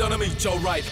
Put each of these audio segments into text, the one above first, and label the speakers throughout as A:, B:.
A: it on a meet, alright.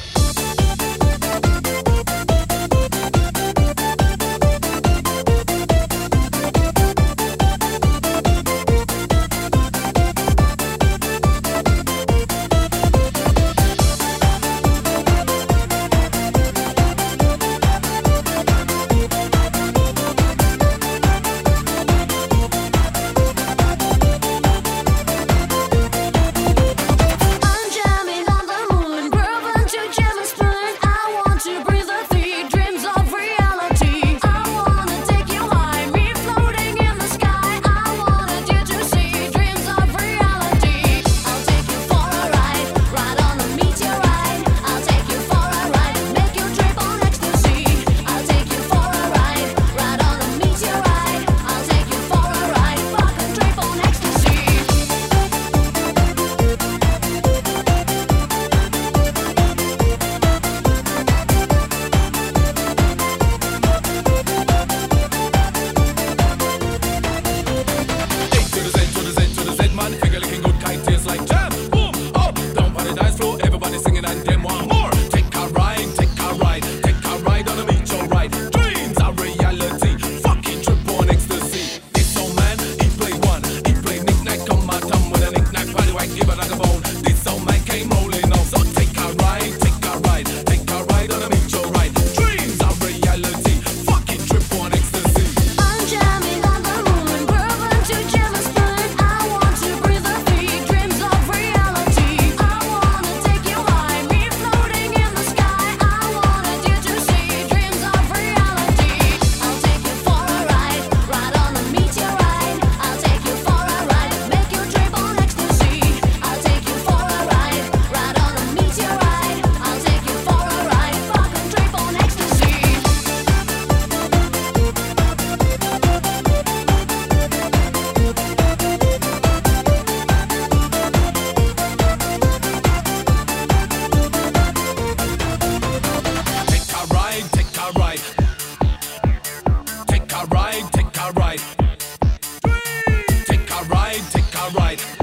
A: alright.